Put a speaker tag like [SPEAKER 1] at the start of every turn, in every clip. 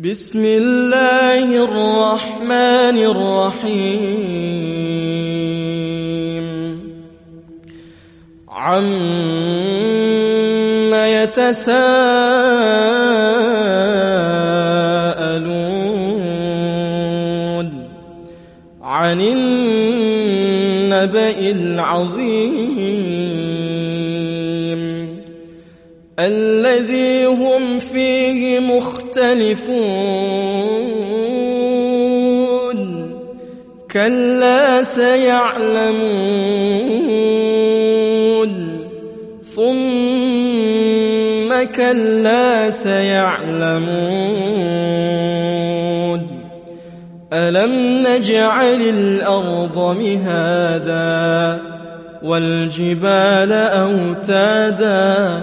[SPEAKER 1] بسم الله الرحمن الرحيم. عم يتساءلون عن النبأ العظيم. الذي هم فيه مختلفون. كلا سيعلمون. ثم كلا سيعلمون. ألم نجعل الأرض مهادا والجبال أوتادا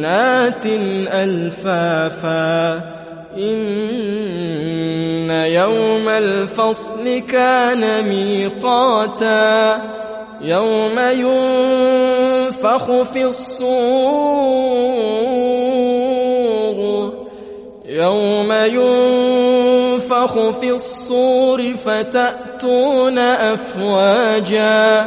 [SPEAKER 1] وجنات ألفافا. إن يوم الفصل كان ميقاتا. يوم ينفخ في الصور. يوم ينفخ في الصور فتأتون أفواجا.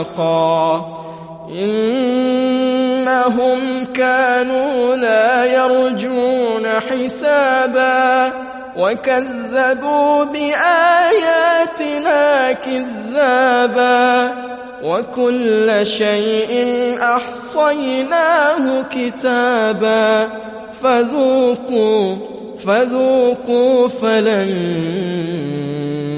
[SPEAKER 1] وفاقا إنهم كانوا لا يرجون حسابا وكذبوا بآياتنا كذابا. وكل شيء أحصيناه كتابا. فذوقوا فذوقوا فلن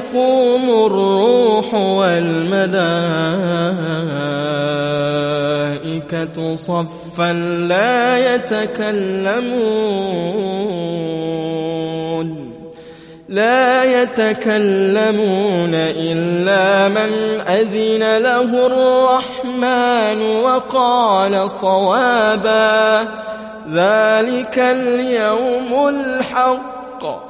[SPEAKER 1] يقوم الروح والملائكة صفا لا يتكلمون لا يتكلمون إلا من أذن له الرحمن وقال صوابا ذلك اليوم الحق.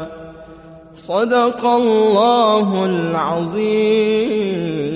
[SPEAKER 1] صدق الله العظيم.